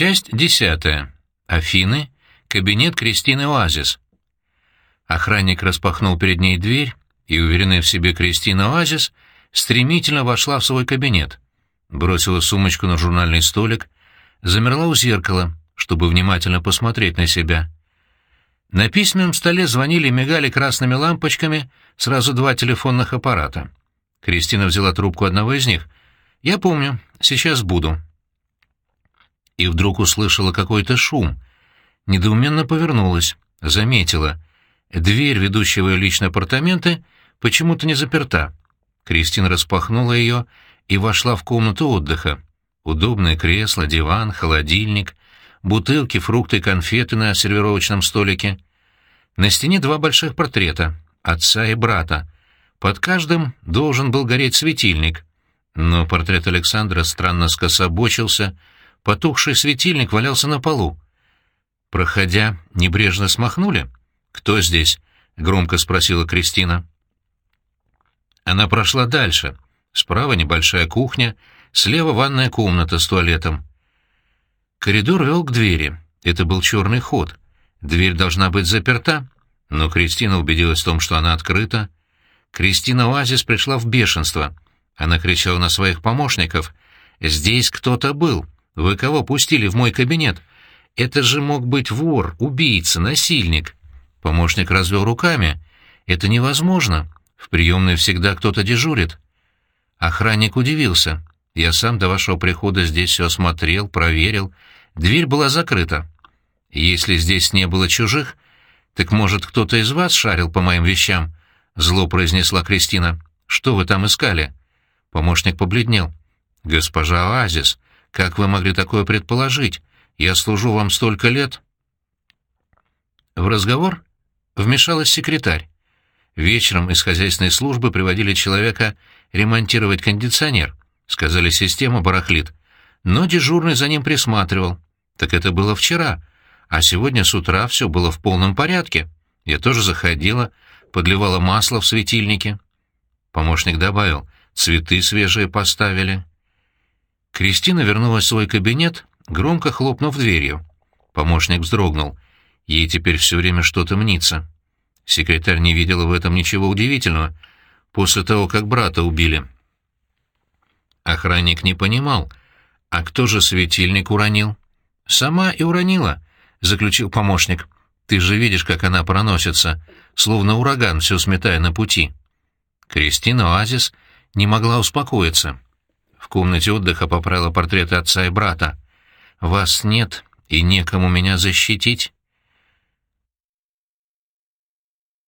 Часть десятая. Афины. Кабинет Кристины Оазис. Охранник распахнул перед ней дверь, и, уверенная в себе Кристина Оазис, стремительно вошла в свой кабинет. Бросила сумочку на журнальный столик, замерла у зеркала, чтобы внимательно посмотреть на себя. На письменном столе звонили и мигали красными лампочками сразу два телефонных аппарата. Кристина взяла трубку одного из них. «Я помню. Сейчас буду» и вдруг услышала какой-то шум. Недоуменно повернулась, заметила. Дверь, ведущая в ее личные апартаменты, почему-то не заперта. Кристина распахнула ее и вошла в комнату отдыха. Удобное кресло, диван, холодильник, бутылки, фрукты и конфеты на сервировочном столике. На стене два больших портрета — отца и брата. Под каждым должен был гореть светильник. Но портрет Александра странно скособочился — Потухший светильник валялся на полу. Проходя, небрежно смахнули. «Кто здесь?» — громко спросила Кристина. Она прошла дальше. Справа небольшая кухня, слева ванная комната с туалетом. Коридор вел к двери. Это был черный ход. Дверь должна быть заперта, но Кристина убедилась в том, что она открыта. Кристина Оазис пришла в бешенство. Она кричала на своих помощников. «Здесь кто-то был. Вы кого пустили в мой кабинет? Это же мог быть вор, убийца, насильник. Помощник развел руками. Это невозможно. В приемной всегда кто-то дежурит. Охранник удивился. Я сам до вашего прихода здесь все осмотрел, проверил. Дверь была закрыта. Если здесь не было чужих, так, может, кто-то из вас шарил по моим вещам? Зло произнесла Кристина. Что вы там искали? Помощник побледнел. Госпожа Оазис, как вы могли такое предположить? Я служу вам столько лет». В разговор вмешалась секретарь. Вечером из хозяйственной службы приводили человека ремонтировать кондиционер. Сказали, система барахлит. Но дежурный за ним присматривал. Так это было вчера. А сегодня с утра все было в полном порядке. Я тоже заходила, подливала масло в светильнике. Помощник добавил, цветы свежие поставили. Кристина вернулась в свой кабинет, громко хлопнув дверью. Помощник вздрогнул. Ей теперь все время что-то мнится. Секретарь не видела в этом ничего удивительного после того, как брата убили. Охранник не понимал, а кто же светильник уронил? «Сама и уронила», — заключил помощник. «Ты же видишь, как она проносится, словно ураган, все сметая на пути». Кристина Оазис не могла успокоиться комнате отдыха поправила портреты отца и брата. «Вас нет, и некому меня защитить?»